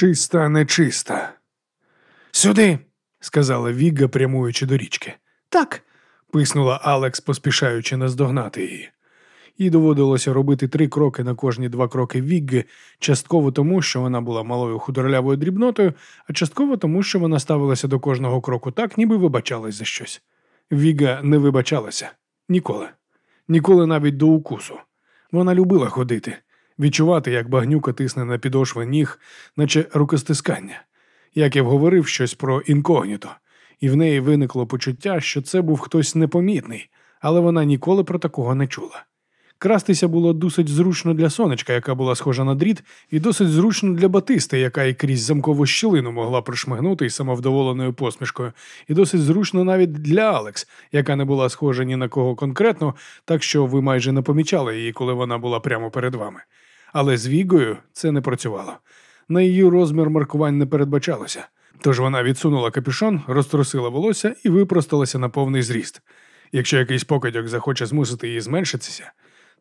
Чиста, нечиста. Сюди, сказала Вігга, прямуючи до річки. Так, писнула Алекс, поспішаючи наздогнати її. Їй доводилося робити три кроки на кожні два кроки Вігги, частково тому, що вона була малою худорлявою дрібнотою, а частково тому, що вона ставилася до кожного кроку так, ніби вибачалась за щось. Віга не вибачалася ніколи, ніколи навіть до укусу. Вона любила ходити, відчувати, як багнюка тисне на підошви ніг, наче рукостискання. Яків говорив щось про інкогніто, і в неї виникло почуття, що це був хтось непомітний, але вона ніколи про такого не чула. Крастися було досить зручно для сонечка, яка була схожа на дріт, і досить зручно для батисти, яка і крізь замкову щілину могла прошмигнути із самовдоволеною посмішкою, і досить зручно навіть для Алекс, яка не була схожа ні на кого конкретно, так що ви майже не помічали її, коли вона була прямо перед вами. Але з Вігою це не працювало. На її розмір маркувань не передбачалося. Тож вона відсунула капюшон, розтрусила волосся і випросталася на повний зріст. Якщо якийсь покидьок захоче змусити її зменшитися,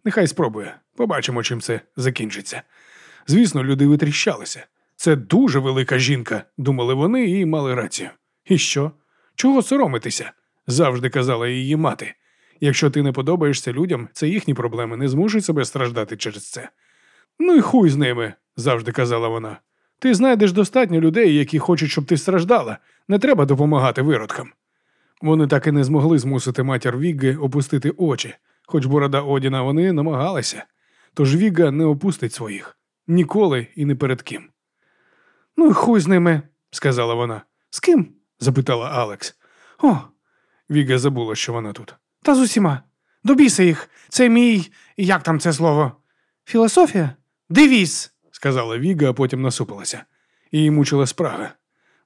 нехай спробує. Побачимо, чим це закінчиться. Звісно, люди витріщалися. Це дуже велика жінка, думали вони і мали рацію. І що? Чого соромитися? завжди казала її мати. Якщо ти не подобаєшся людям, це їхні проблеми, не змушуй себе страждати через це. Ну і хуй з ними, завжди казала вона. Ти знайдеш достатньо людей, які хочуть, щоб ти страждала. Не треба допомагати виродкам. Вони так і не змогли змусити матір Вігги опустити очі, хоч борода Одіна вони намагалися. Тож Вігга не опустить своїх ніколи і не перед ким. Ну і хуй з ними, сказала вона. З ким? запитала Алекс. О, Віга забула, що вона тут. Та з усіма. Добійся їх. Це мій. як там це слово? Філософія? Девіз, сказала Віга, а потім насупилася. Її мучила спрага.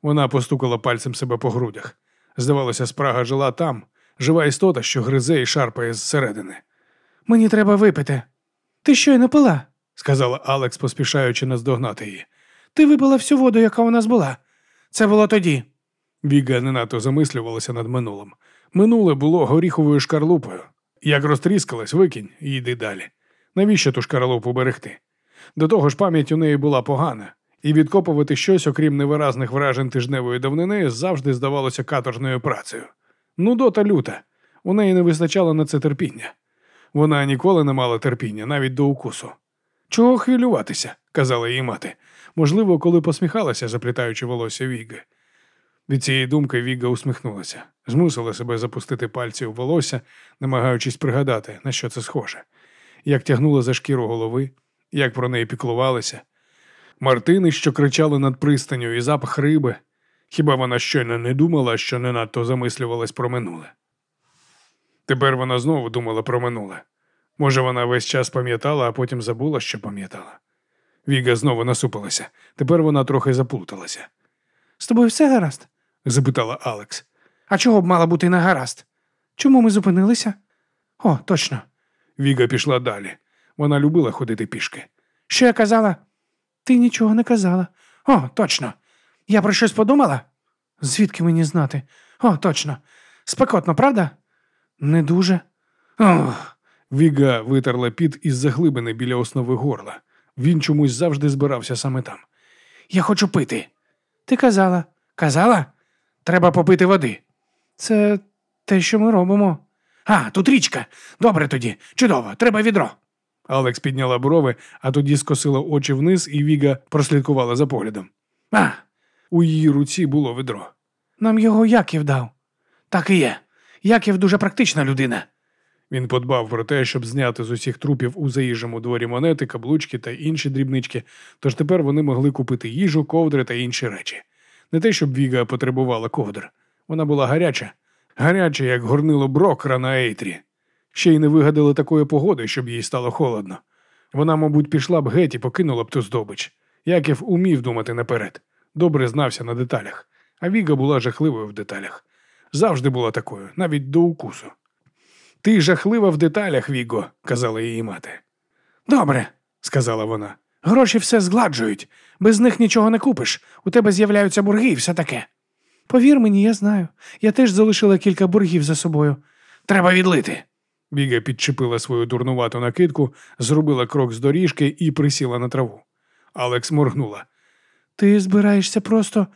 Вона постукала пальцем себе по грудях. Здавалося, спрага жила там, жива істота, що гризе і шарпає зсередини. Мені треба випити. Ти що й не пила? сказала Алекс, поспішаючи наздогнати її. Ти випила всю воду, яка у нас була. Це було тоді. Віга не надто замислювалася над минулим. Минуле було горіховою шкарлупою. Як розтріскалась, викинь і йди далі. Навіщо ту шкарлупу берегти? До того ж, пам'ять у неї була погана, і відкопувати щось, окрім невиразних вражень тижневої давнини, завжди здавалося каторжною працею. Ну, дота люта, у неї не вистачало на це терпіння. Вона ніколи не мала терпіння, навіть до укусу. Чого хвилюватися? казала її мати. Можливо, коли посміхалася, заплітаючи волосся Віги. Від цієї думки Віга усміхнулася, змусила себе запустити пальці у волосся, намагаючись пригадати, на що це схоже, як тягнула за шкіру голови, як про неї піклувалися. Мартини, що кричали над пристаню, і запах риби. Хіба вона щойно не думала, що не надто замислювалась про минуле? Тепер вона знову думала про минуле. Може, вона весь час пам'ятала, а потім забула, що пам'ятала. Віга знову насупилася. Тепер вона трохи заплуталася. З тобою все гаразд? запитала Алекс. А чого б мала бути не гаразд? Чому ми зупинилися? О, точно. Віга пішла далі. Вона любила ходити пішки. Що я казала? Ти нічого не казала. О, точно. Я про щось подумала? Звідки мені знати? О, точно. Спекотно, правда? Не дуже. Ох. Віга витерла під із заглибини біля основи горла. Він чомусь завжди збирався саме там. Я хочу пити. Ти казала. Казала? Треба попити води. Це те, що ми робимо. А, тут річка. Добре тоді. Чудово, треба відро. Алекс підняла брови, а тоді скосила очі вниз, і Віга прослідкувала за поглядом. А, у її руці було відро. Нам його Яків дав. Так і є. Яків дуже практична людина. Він подбав про те, щоб зняти з усіх трупів у заїжджому дворі монети, каблучки та інші дрібнички, тож тепер вони могли купити їжу, ковдри та інші речі. Не те, щоб Віга потребувала ковдр. Вона була гаряча, гаряча, як горнило брокра на Ейтрі. Ще й не вигадали такої погоди, щоб їй стало холодно. Вона, мабуть, пішла б геть і покинула б ту здобич. Яків умів думати наперед, добре знався на деталях, а Віга була жахливою в деталях. Завжди була такою, навіть до укусу. Ти жахлива в деталях, Віго, казала її мати. Добре, сказала вона. Гроші все згладжують, без них нічого не купиш. У тебе з'являються борги і все таке. Повір мені, я знаю. Я теж залишила кілька боргів за собою. Треба відлити. Віга підчепила свою дурнувату накидку, зробила крок з доріжки і присіла на траву. Алекс моргнула. Ти збираєшся просто.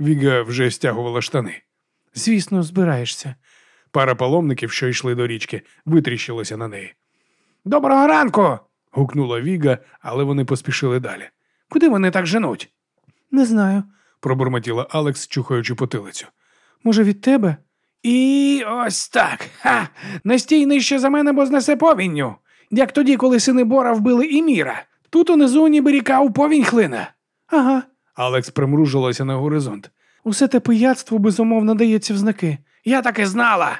Віга вже стягувала штани. Звісно, збираєшся. Пара паломників, що йшли до річки, витріщилася на неї. Доброго ранку. гукнула Віга, але вони поспішили далі. Куди вони так женуть? Не знаю. пробурмотіла Алекс, чухаючи потилицю. Може, від тебе? І ось так. Ха! Не нижче за мене, бо знесе повінню. Як тоді, коли сини Бора вбили і міра. Тут унизу ніби ріка у повінь хлине. Ага. Алекс примружилася на горизонт. Усе те пияцтво безумовно дається в знаки. Я так і знала.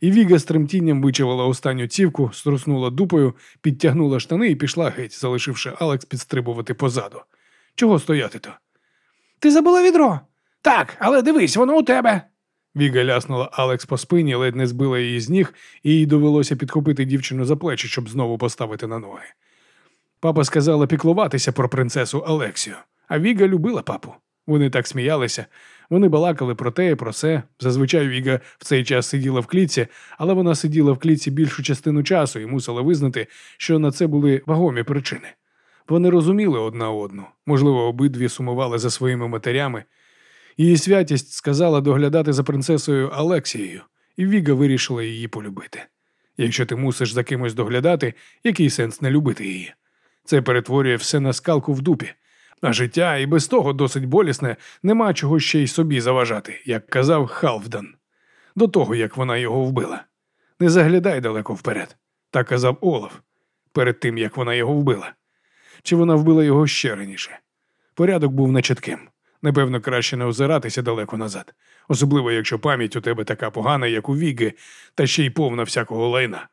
І Віга з тремтінням вичавила останню цівку, струснула дупою, підтягнула штани і пішла геть, залишивши Алекс підстрибувати позаду. Чого стояти то? Ти забула відро? Так, але дивись, воно у тебе. Віга ляснула Алекс по спині, ледь не збила її з ніг, і їй довелося підхопити дівчину за плечі, щоб знову поставити на ноги. Папа сказала піклуватися про принцесу Алексію, а Віга любила папу. Вони так сміялися, вони балакали про те і про це. Зазвичай Віга в цей час сиділа в клітці, але вона сиділа в клітці більшу частину часу і мусила визнати, що на це були вагомі причини. Вони розуміли одна одну, можливо, обидві сумували за своїми матерями. Її святість сказала доглядати за принцесою Алексією, і Віга вирішила її полюбити. Якщо ти мусиш за кимось доглядати, який сенс не любити її? Це перетворює все на скалку в дупі. А життя і без того досить болісне, нема чого ще й собі заважати, як казав Халфдан. До того, як вона його вбила. Не заглядай далеко вперед, так казав Олаф, перед тим як вона його вбила. Чи вона вбила його ще раніше? Порядок був нечітким. Напевно, краще не озиратися далеко назад, особливо якщо пам'ять у тебе така погана, як у Віги, та ще й повна всякого лайна.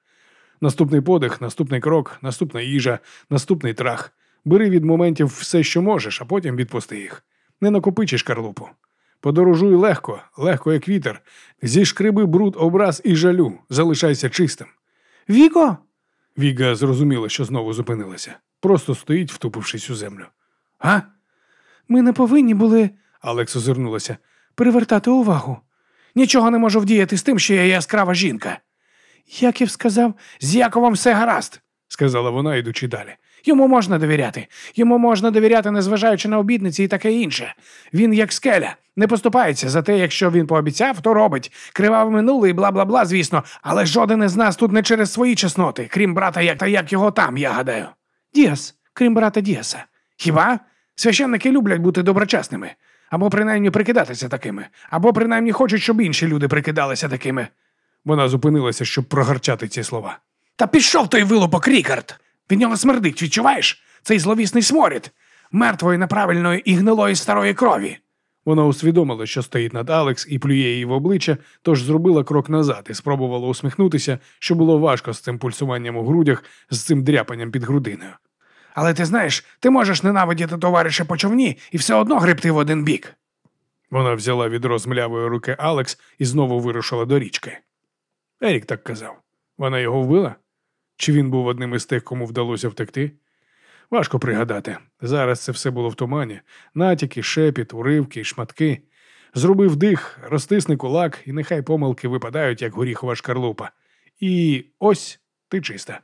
Наступний подих, наступний крок, наступна їжа, наступний трах. Бери від моментів все, що можеш, а потім відпусти їх. Не накопичиш карлупу. Подорожуй легко, легко, як вітер. Зішкриби бруд, образ і жалю, залишайся чистим. Віко? Віга зрозуміла, що знову зупинилася. Просто стоїть, втупившись у землю. А? Ми не повинні були. Алекс озирнулася. Привертати увагу. Нічого не можу вдіяти з тим, що я яскрава жінка. Яків сказав, з Яковом все гаразд, сказала вона, йдучи далі. Йому можна довіряти. Йому можна довіряти, незважаючи на обідниці і таке інше. Він як скеля, не поступається за те, якщо він пообіцяв, то робить. Криваве минуле і бла бла бла, звісно, але жоден із нас тут не через свої чесноти, крім брата, як та як його там, я гадаю. Діас, крім брата Діаса. Хіба? Священники люблять бути доброчесними, або принаймні прикидатися такими, або принаймні хочуть, щоб інші люди прикидалися такими. Вона зупинилася, щоб прогарчати ці слова. Та пішов той вилупок Рікард! Від нього смердить, відчуваєш? Цей зловісний сморід, мертвої неправильної і гнилої старої крові. Вона усвідомила, що стоїть над Алекс і плює її в обличчя, тож зробила крок назад і спробувала усміхнутися, що було важко з цим пульсуванням у грудях, з цим дряпанням під грудиною. Але ти знаєш, ти можеш ненавидіти товариша по човні і все одно гребти в один бік. Вона взяла відро з млявої руки Алекс і знову вирушила до річки. Ерік так казав. Вона його вбила? Чи він був одним із тих, кому вдалося втекти? Важко пригадати. Зараз це все було в тумані. Натяки, шепіт, уривки, шматки. Зробив дих, розтисни кулак, і нехай помилки випадають, як горіхова шкарлупа. І ось ти чиста.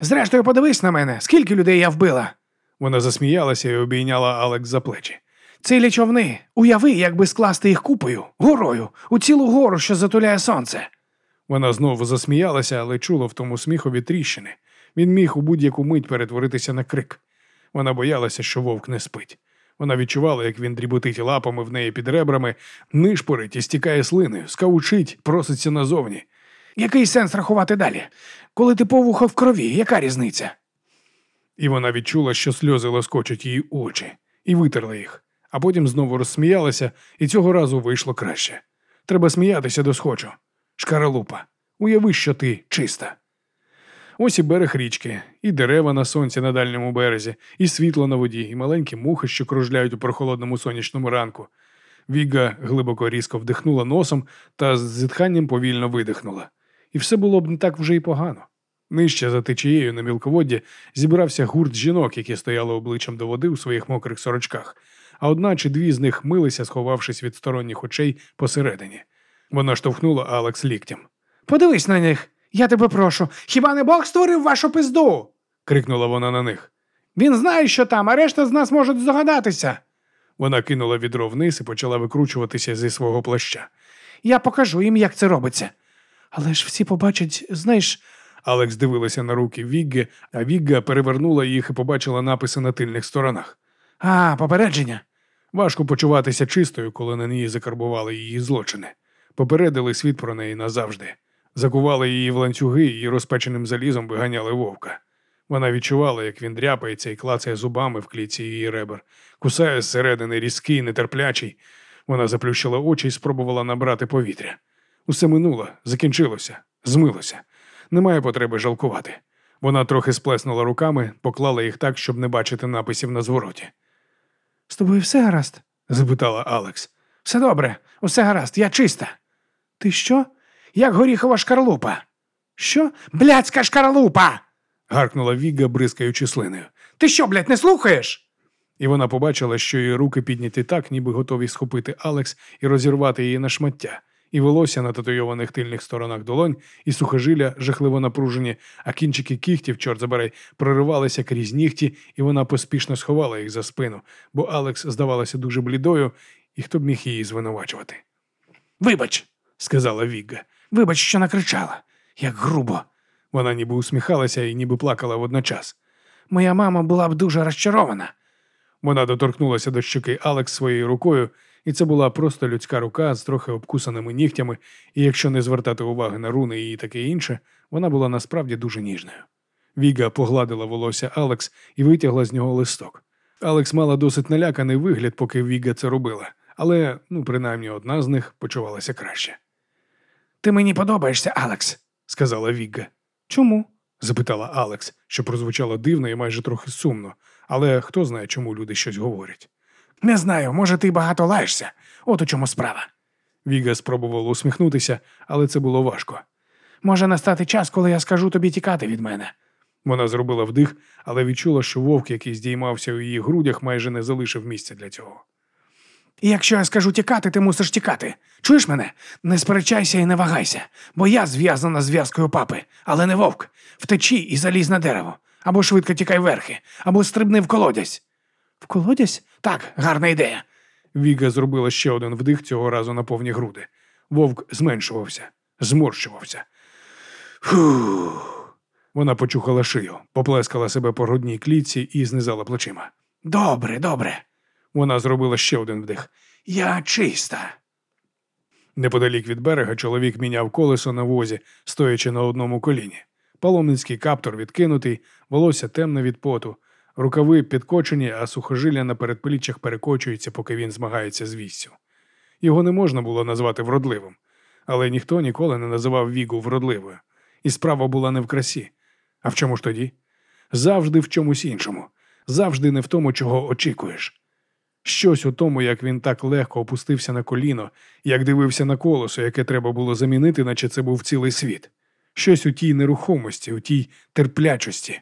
Зрештою, подивись на мене, скільки людей я вбила. Вона засміялася і обійняла Алекс за плечі. Цілі човни. Уяви, якби скласти їх купою, горою, у цілу гору, що затуляє сонце. Вона знову засміялася, але чула в тому сміхові тріщини. Він міг у будь-яку мить перетворитися на крик. Вона боялася, що вовк не спить. Вона відчувала, як він дріботить лапами в неї під ребрами, нишпорить і стікає слиною, скаучить, проситься назовні. Який сенс рахувати далі? Коли ти повуха в крові, яка різниця? І вона відчула, що сльози лоскочуть її очі, і витерла їх, а потім знову розсміялася, і цього разу вийшло краще. Треба сміятися до схочу. Шкаралупа, уяви, що ти чиста. Ось і берег річки, і дерева на сонці на дальньому березі, і світло на воді, і маленькі мухи, що кружляють у прохолодному сонячному ранку. Віга глибоко різко вдихнула носом та з зітханням повільно видихнула. І все було б не так вже й погано. Нижче за течією на мілководді зібрався гурт жінок, які стояли обличчям до води у своїх мокрих сорочках, а одна чи дві з них милися, сховавшись від сторонніх очей посередині. Вона штовхнула Алекс ліктям. Подивись на них, я тебе прошу. Хіба не Бог створив вашу пизду? крикнула вона на них. Він знає, що там, а решта з нас можуть здогадатися. Вона кинула відро вниз і почала викручуватися зі свого плаща. Я покажу їм, як це робиться. Але ж всі побачать, знаєш, Алекс дивилася на руки Вігги, а Вігга перевернула їх і побачила написи на тильних сторонах. а, попередження. Важко почуватися чистою, коли на ній закарбували її злочини. Попередили світ про неї назавжди. Закували її в ланцюги і розпеченим залізом виганяли вовка. Вона відчувала, як він дряпається і клацає зубами в клітці її ребер, кусає зсередини різкий, нетерплячий. Вона заплющила очі і спробувала набрати повітря. Усе минуло, закінчилося, змилося. Немає потреби жалкувати. Вона трохи сплеснула руками, поклала їх так, щоб не бачити написів на звороті. З тобою все гаразд? запитала Алекс. Все добре, усе гаразд, я чиста. Ти що? Як горіхова шкарлупа. Що? Блядська шкарлупа. гаркнула Віга, бризкаючи слиною. Ти що, блядь, не слухаєш? І вона побачила, що її руки підняті так, ніби готові схопити Алекс і розірвати її на шмаття, і волосся на татуйованих тильних сторонах долонь, і сухожилля жахливо напружені, а кінчики кігтів, чорт забирай, проривалися крізь нігті, і вона поспішно сховала їх за спину, бо Алекс здавалася дуже блідою, і хто б міг її звинувачувати. Вибач, Сказала Вігга. вибач, що накричала. Як грубо. Вона ніби усміхалася і ніби плакала водночас. Моя мама була б дуже розчарована. Вона доторкнулася до щоки Алекс своєю рукою, і це була просто людська рука з трохи обкусаними нігтями, і якщо не звертати уваги на руни і таке інше, вона була насправді дуже ніжною. Віга погладила волосся Алекс і витягла з нього листок. Алекс мала досить наляканий вигляд, поки Віга це робила, але, ну, принаймні, одна з них почувалася краще. Ти мені подобаєшся, Алекс. Сказала Віга. Чому? запитала Алекс, що прозвучало дивно і майже трохи сумно, але хто знає, чому люди щось говорять. Не знаю, може, ти багато лаєшся. От у чому справа. Віга спробувала усміхнутися, але це було важко. Може настати час, коли я скажу тобі тікати від мене. Вона зробила вдих, але відчула, що вовк, який здіймався у її грудях, майже не залишив місця для цього. І якщо я скажу тікати, ти мусиш тікати. Чуєш мене? Не сперечайся і не вагайся, бо я зв'язана зв'язкою папи, але не вовк. Втечі і залізь на дерево. Або швидко тікай верхи, або стрибни в колодязь. В колодязь? Так, гарна ідея. Віга зробила ще один вдих цього разу на повні груди. Вовк зменшувався, зморщувався. Фух. Вона почухала шию, поплескала себе по грудній клітці і знизала плечима. Добре, добре. Вона зробила ще один вдих. Я чиста. Неподалік від берега чоловік міняв колесо на возі, стоячи на одному коліні. Паломницький каптор відкинутий, волосся темне від поту, рукави підкочені, а сухожилля на передпліччях перекочуються, поки він змагається з віссю. Його не можна було назвати вродливим, але ніхто ніколи не називав Вігу вродливою. І справа була не в красі. А в чому ж тоді? Завжди в чомусь іншому, завжди не в тому, чого очікуєш. Щось у тому, як він так легко опустився на коліно, як дивився на колесо, яке треба було замінити, наче це був цілий світ. Щось у тій нерухомості, у тій терплячості.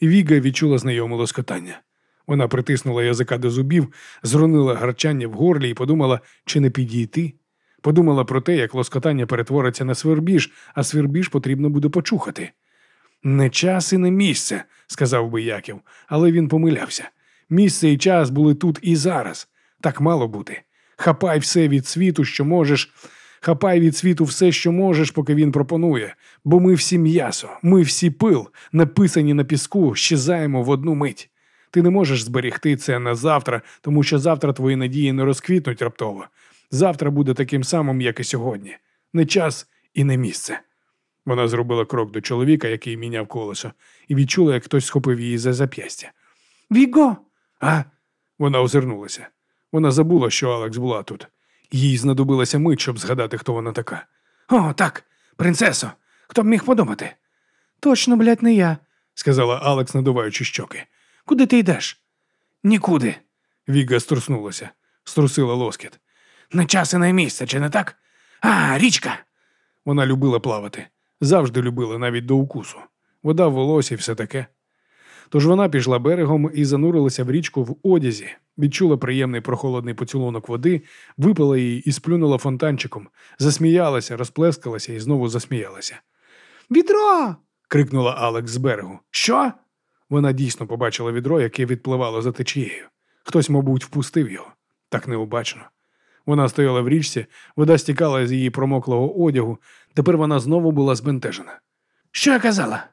І Віга відчула знайоме лоскотання. Вона притиснула язика до зубів, зронила гарчання в горлі і подумала, чи не підійти. Подумала про те, як лоскотання перетвориться на свербіж, а свербіж потрібно буде почухати. Не час і не місце, сказав би Яків, але він помилявся. Місце і час були тут і зараз. Так мало бути. Хапай все від світу, що можеш. Хапай від світу все, що можеш, поки він пропонує. Бо ми всі м'ясо, ми всі пил, написані на піску, щезаємо в одну мить. Ти не можеш зберегти це на завтра, тому що завтра твої надії не розквітнуть раптово. Завтра буде таким самим, як і сьогодні. Не час і не місце. Вона зробила крок до чоловіка, який міняв колесо, і відчула, як хтось схопив її за зап'ястя. Віго! А? Вона озирнулася. Вона забула, що Алекс була тут. Їй знадобилася мить, щоб згадати, хто вона така. О, так, принцесо. Хто б міг подумати? Точно, блядь, не я, сказала Алекс, надуваючи щоки. Куди ти йдеш? Нікуди. Віга струснулася, струсила лоскіт. Не час і не місце, чи не так? А, річка. Вона любила плавати, завжди любила навіть до укусу. Вода в волосі, все таке. Тож вона пішла берегом і занурилася в річку в одязі, відчула приємний прохолодний поцілунок води, випила її і сплюнула фонтанчиком, засміялася, розплескалася і знову засміялася. Відро. крикнула Алекс з берегу. Що? Вона дійсно побачила відро, яке відпливало за течією. Хтось, мабуть, впустив його. Так необачно. Вона стояла в річці, вода стікала з її промоклого одягу. Тепер вона знову була збентежена. Що я казала?